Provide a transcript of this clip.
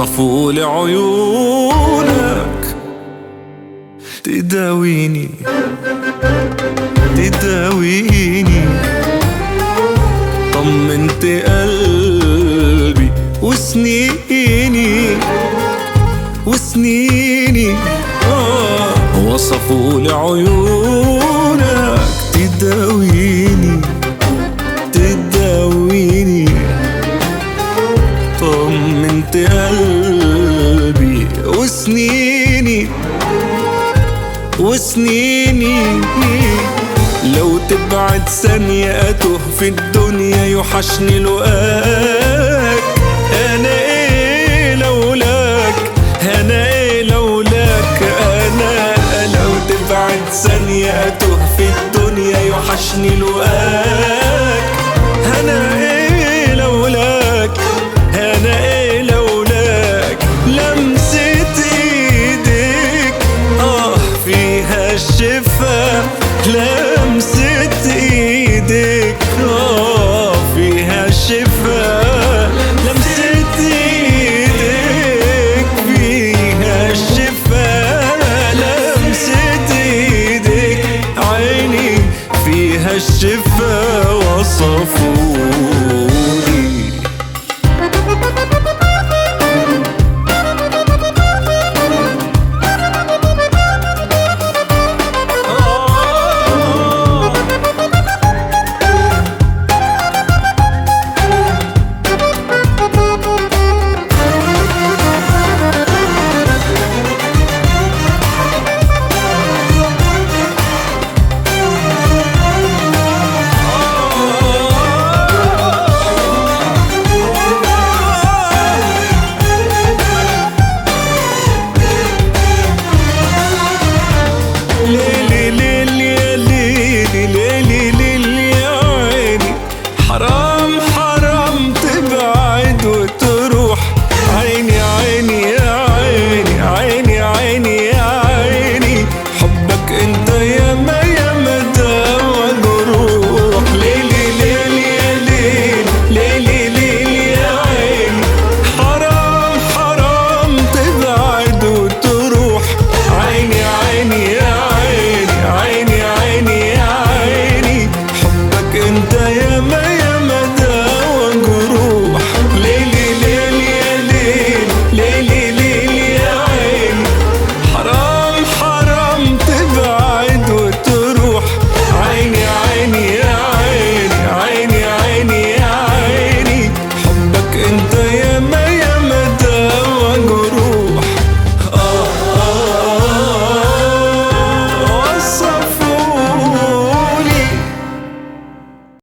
وصفوا لي عيونك تداويني. تداويني. طمنت قلبي وسنيني. وسنيني. آه. وصفوا لي وسنيني. لو تبعد ثانية أتوه في الدنيا يوحشني لقاك أنا إيه لولاك؟ أنا إيه لولاك؟ أنا لو تبعد ثانية أتوه في الدنيا يوحشني لقاك لمسة إيدك فيها لمسة إيدك عيني فيها الشفا وصفوها